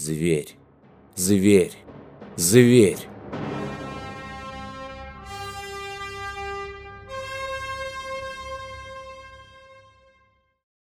Зверь, зверь, зверь.